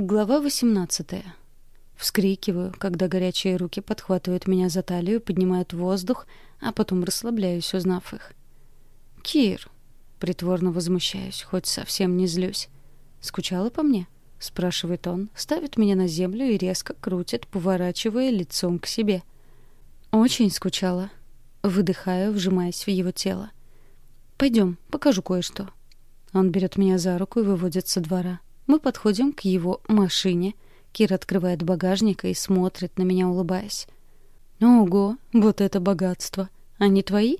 Глава 18. Вскрикиваю, когда горячие руки подхватывают меня за талию, поднимают в воздух, а потом расслабляюсь, узнав их. «Кир!» — притворно возмущаюсь, хоть совсем не злюсь. «Скучала по мне?» — спрашивает он, ставит меня на землю и резко крутит, поворачивая лицом к себе. «Очень скучала». Выдыхаю, вжимаясь в его тело. «Пойдем, покажу кое-что». Он берет меня за руку и выводит со двора. Мы подходим к его машине. Кир открывает багажник и смотрит на меня, улыбаясь. «Ого, вот это богатство! Они твои?»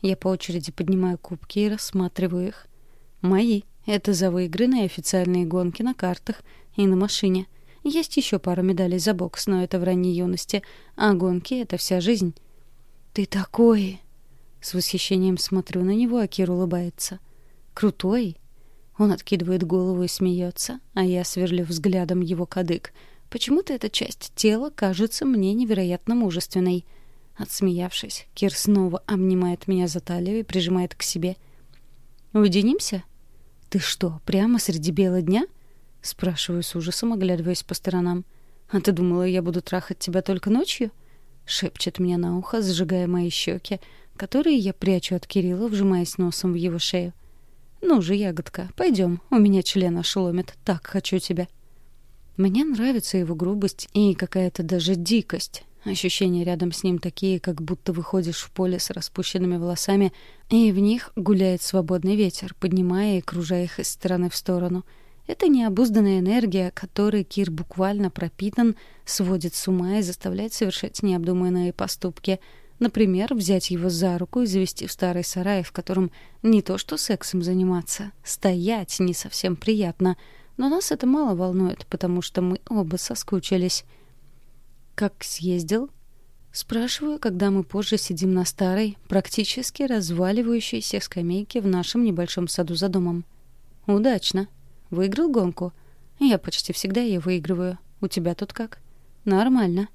Я по очереди поднимаю кубки и рассматриваю их. «Мои. Это за выигранные официальные гонки на картах и на машине. Есть еще пару медалей за бокс, но это в ранней юности, а гонки — это вся жизнь». «Ты такой!» С восхищением смотрю на него, а Кир улыбается. «Крутой? Он откидывает голову и смеется, а я сверлю взглядом его кадык. Почему-то эта часть тела кажется мне невероятно мужественной. Отсмеявшись, Кир снова обнимает меня за талию и прижимает к себе. «Уединимся?» «Ты что, прямо среди бела дня?» Спрашиваю с ужасом, оглядываясь по сторонам. «А ты думала, я буду трахать тебя только ночью?» Шепчет мне на ухо, сжигая мои щеки, которые я прячу от Кирилла, вжимаясь носом в его шею. «Ну же, ягодка, пойдем, у меня член аж ломит, так хочу тебя». Мне нравится его грубость и какая-то даже дикость. Ощущения рядом с ним такие, как будто выходишь в поле с распущенными волосами, и в них гуляет свободный ветер, поднимая и кружая их из стороны в сторону. Это необузданная энергия, которой Кир буквально пропитан, сводит с ума и заставляет совершать необдуманные поступки — Например, взять его за руку и завести в старый сарай, в котором не то что сексом заниматься, стоять не совсем приятно. Но нас это мало волнует, потому что мы оба соскучились. «Как съездил?» Спрашиваю, когда мы позже сидим на старой, практически разваливающейся скамейке в нашем небольшом саду за домом. «Удачно. Выиграл гонку?» «Я почти всегда ее выигрываю. У тебя тут как?» «Нормально».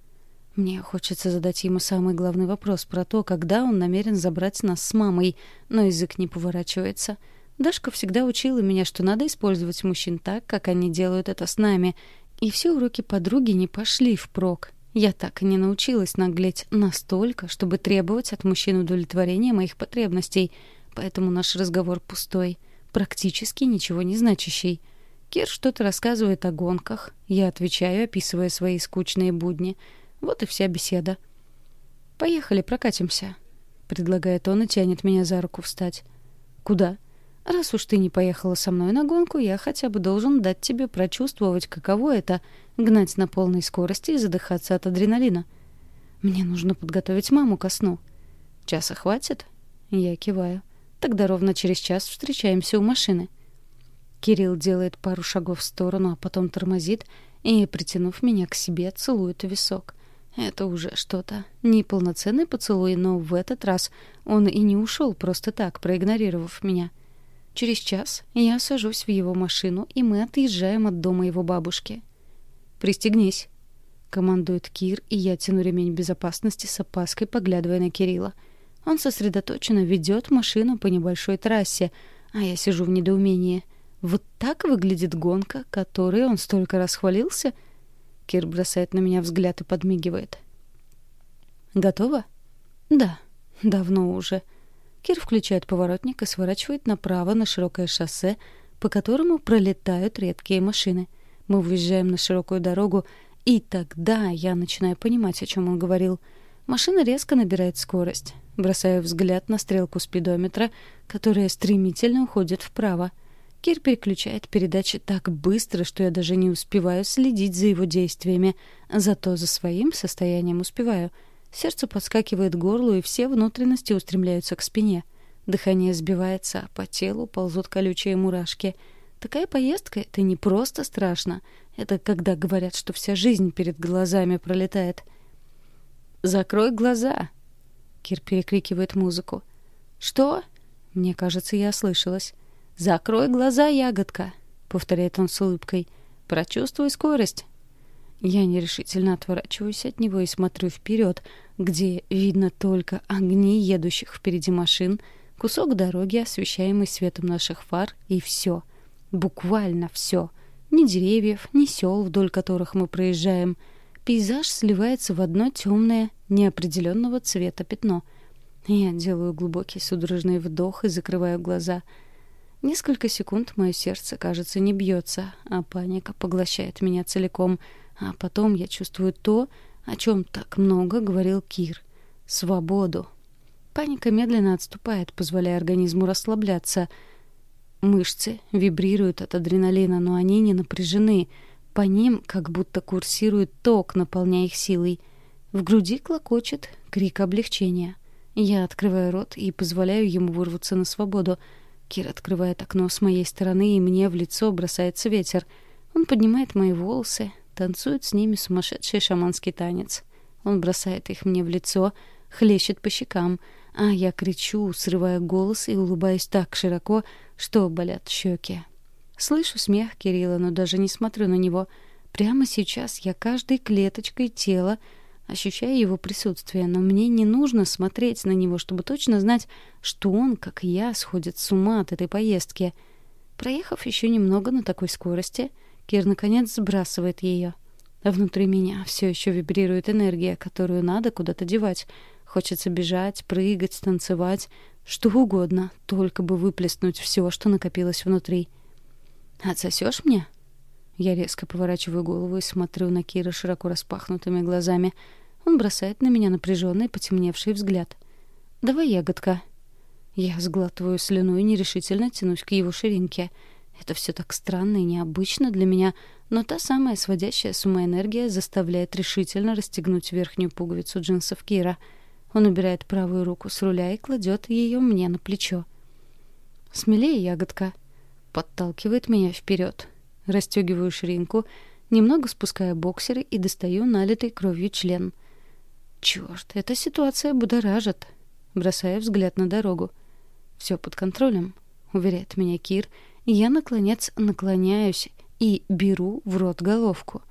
Мне хочется задать ему самый главный вопрос про то, когда он намерен забрать нас с мамой, но язык не поворачивается. Дашка всегда учила меня, что надо использовать мужчин так, как они делают это с нами. И все уроки подруги не пошли впрок. Я так и не научилась наглеть настолько, чтобы требовать от мужчин удовлетворения моих потребностей. Поэтому наш разговор пустой, практически ничего не значащий. Кир что-то рассказывает о гонках. Я отвечаю, описывая свои скучные будни — вот и вся беседа. «Поехали, прокатимся», — предлагает он и тянет меня за руку встать. «Куда?» «Раз уж ты не поехала со мной на гонку, я хотя бы должен дать тебе прочувствовать, каково это — гнать на полной скорости и задыхаться от адреналина. Мне нужно подготовить маму ко сну». «Часа хватит?» Я киваю. «Тогда ровно через час встречаемся у машины». Кирилл делает пару шагов в сторону, а потом тормозит и, притянув меня к себе, целует висок. Это уже что-то. Не полноценный поцелуй, но в этот раз он и не ушел просто так, проигнорировав меня. Через час я сажусь в его машину, и мы отъезжаем от дома его бабушки. «Пристегнись», — командует Кир, и я тяну ремень безопасности с опаской, поглядывая на Кирилла. Он сосредоточенно ведет машину по небольшой трассе, а я сижу в недоумении. Вот так выглядит гонка, которой он столько расхвалился — Кир бросает на меня взгляд и подмигивает. «Готово?» «Да, давно уже». Кир включает поворотник и сворачивает направо на широкое шоссе, по которому пролетают редкие машины. Мы выезжаем на широкую дорогу, и тогда я начинаю понимать, о чем он говорил. Машина резко набирает скорость. Бросаю взгляд на стрелку спидометра, которая стремительно уходит вправо — Кир переключает передачи так быстро, что я даже не успеваю следить за его действиями. Зато за своим состоянием успеваю. Сердце подскакивает к горлу, и все внутренности устремляются к спине. Дыхание сбивается, а по телу ползут колючие мурашки. Такая поездка — это не просто страшно. Это когда говорят, что вся жизнь перед глазами пролетает. «Закрой глаза!» Кир перекрикивает музыку. «Что?» Мне кажется, я ослышалась. «Закрой глаза, ягодка», — повторяет он с улыбкой. «Прочувствуй скорость». Я нерешительно отворачиваюсь от него и смотрю вперед, где видно только огни едущих впереди машин, кусок дороги, освещаемый светом наших фар, и все. Буквально все. Ни деревьев, ни сел, вдоль которых мы проезжаем. Пейзаж сливается в одно темное, неопределенного цвета пятно. Я делаю глубокий судорожный вдох и закрываю глаза. Несколько секунд мое сердце, кажется, не бьется, а паника поглощает меня целиком. А потом я чувствую то, о чем так много говорил Кир. Свободу. Паника медленно отступает, позволяя организму расслабляться. Мышцы вибрируют от адреналина, но они не напряжены. По ним как будто курсирует ток, наполняя их силой. В груди клокочет крик облегчения. Я открываю рот и позволяю ему вырваться на свободу. Кир открывает окно с моей стороны, и мне в лицо бросается ветер. Он поднимает мои волосы, танцует с ними сумасшедший шаманский танец. Он бросает их мне в лицо, хлещет по щекам — а я кричу, срывая голос и улыбаюсь так широко, что болят щеки. Слышу смех Кирилла, но даже не смотрю на него. Прямо сейчас я каждой клеточкой тела ощущаю его присутствие, но мне не нужно смотреть на него, чтобы точно знать, что он, как и я, сходит с ума от этой поездки. Проехав еще немного на такой скорости, Кир наконец сбрасывает ее. А внутри меня все еще вибрирует энергия, которую надо куда-то девать — Хочется бежать, прыгать, танцевать, что угодно, только бы выплеснуть все, что накопилось внутри. «Отсосешь мне?» Я резко поворачиваю голову и смотрю на Кира широко распахнутыми глазами. Он бросает на меня напряженный, потемневший взгляд. «Давай, ягодка». Я сглатываю слюну и нерешительно тянусь к его ширинке. Это все так странно и необычно для меня, но та самая сводящая с ума энергия заставляет решительно расстегнуть верхнюю пуговицу джинсов Кира — он убирает правую руку с руля и кладет ее мне на плечо. «Смелее, ягодка!» Подталкивает меня вперед. Растегиваю ширинку, немного спускаю боксеры и достаю налитый кровью член. Черт, эта ситуация будоражит. Бросаю взгляд на дорогу. Все под контролем, уверяет меня Кир, я, наконец, наклоняюсь и беру в рот головку.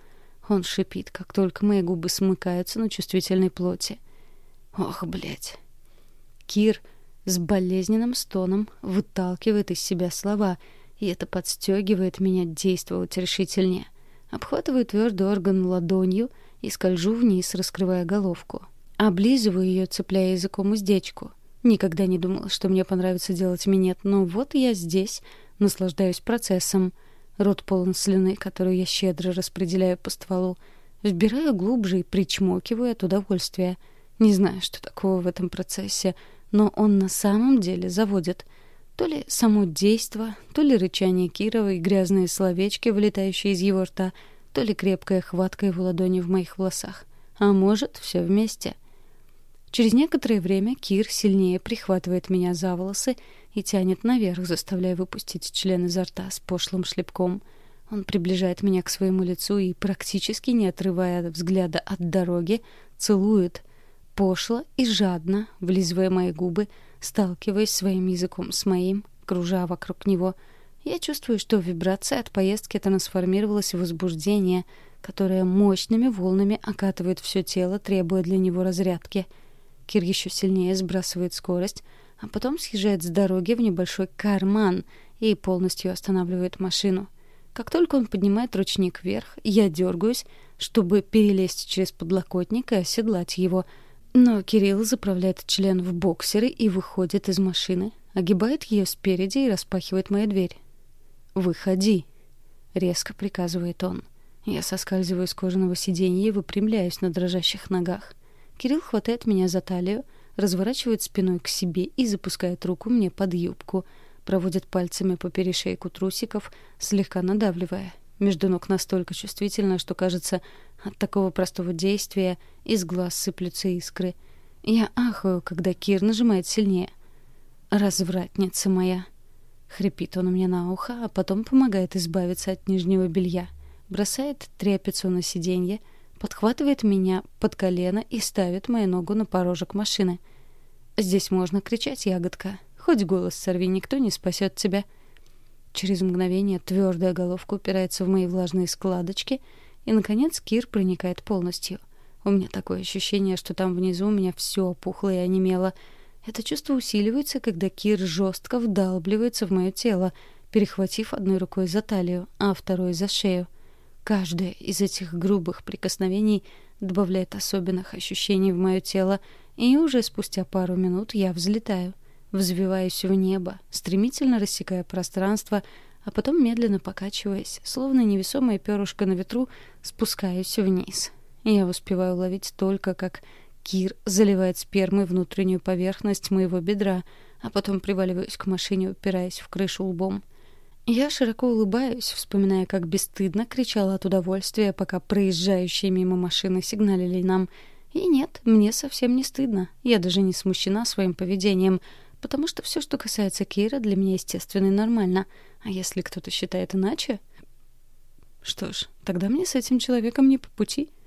Он шипит, как только мои губы смыкаются на чувствительной плоти. Ох, блядь. Кир с болезненным стоном выталкивает из себя слова, и это подстегивает меня действовать решительнее. Обхватываю твердый орган ладонью и скольжу вниз, раскрывая головку. Облизываю ее, цепляя языком уздечку. Никогда не думала, что мне понравится делать минет, но вот я здесь, наслаждаюсь процессом. Рот полон слюны, которую я щедро распределяю по стволу. Вбираю глубже и причмокиваю от удовольствия — не знаю, что такого в этом процессе, но он на самом деле заводит. То ли само действо, то ли рычание Кирова и грязные словечки, вылетающие из его рта, то ли крепкая хватка его ладони в моих волосах. А может, все вместе. Через некоторое время Кир сильнее прихватывает меня за волосы и тянет наверх, заставляя выпустить член изо рта с пошлым шлепком. Он приближает меня к своему лицу и, практически не отрывая взгляда от дороги, целует — пошло и жадно, влизывая мои губы, сталкиваясь своим языком с моим, кружа вокруг него. Я чувствую, что вибрация от поездки трансформировалась в возбуждение, которое мощными волнами окатывает все тело, требуя для него разрядки. Кир еще сильнее сбрасывает скорость, а потом съезжает с дороги в небольшой карман и полностью останавливает машину. Как только он поднимает ручник вверх, я дергаюсь, чтобы перелезть через подлокотник и оседлать его — но Кирилл заправляет член в боксеры и выходит из машины, огибает ее спереди и распахивает мою дверь. «Выходи!» — резко приказывает он. Я соскальзываю с кожаного сиденья и выпрямляюсь на дрожащих ногах. Кирилл хватает меня за талию, разворачивает спиной к себе и запускает руку мне под юбку, проводит пальцами по перешейку трусиков, слегка надавливая. Между ног настолько чувствительно, что, кажется, от такого простого действия из глаз сыплются искры. Я ахаю, когда Кир нажимает сильнее. «Развратница моя!» Хрипит он мне на ухо, а потом помогает избавиться от нижнего белья. Бросает тряпицу на сиденье, подхватывает меня под колено и ставит мою ногу на порожек машины. Здесь можно кричать, ягодка. Хоть голос сорви, никто не спасет тебя. Через мгновение твердая головка упирается в мои влажные складочки, и, наконец, Кир проникает полностью. У меня такое ощущение, что там внизу у меня все опухло и онемело. Это чувство усиливается, когда Кир жестко вдалбливается в мое тело, перехватив одной рукой за талию, а второй за шею. Каждое из этих грубых прикосновений добавляет особенных ощущений в мое тело, и уже спустя пару минут я взлетаю, взвиваюсь в небо, стремительно рассекая пространство, а потом, медленно покачиваясь, словно невесомое перышко на ветру, спускаюсь вниз. Я успеваю ловить только, как Кир заливает спермой внутреннюю поверхность моего бедра, а потом приваливаюсь к машине, упираясь в крышу лбом. Я широко улыбаюсь, вспоминая, как бесстыдно кричала от удовольствия, пока проезжающие мимо машины сигналили нам. И нет, мне совсем не стыдно. Я даже не смущена своим поведением, потому что все, что касается Кира, для меня естественно и нормально. А если кто-то считает иначе... Что ж, тогда мне с этим человеком не по пути —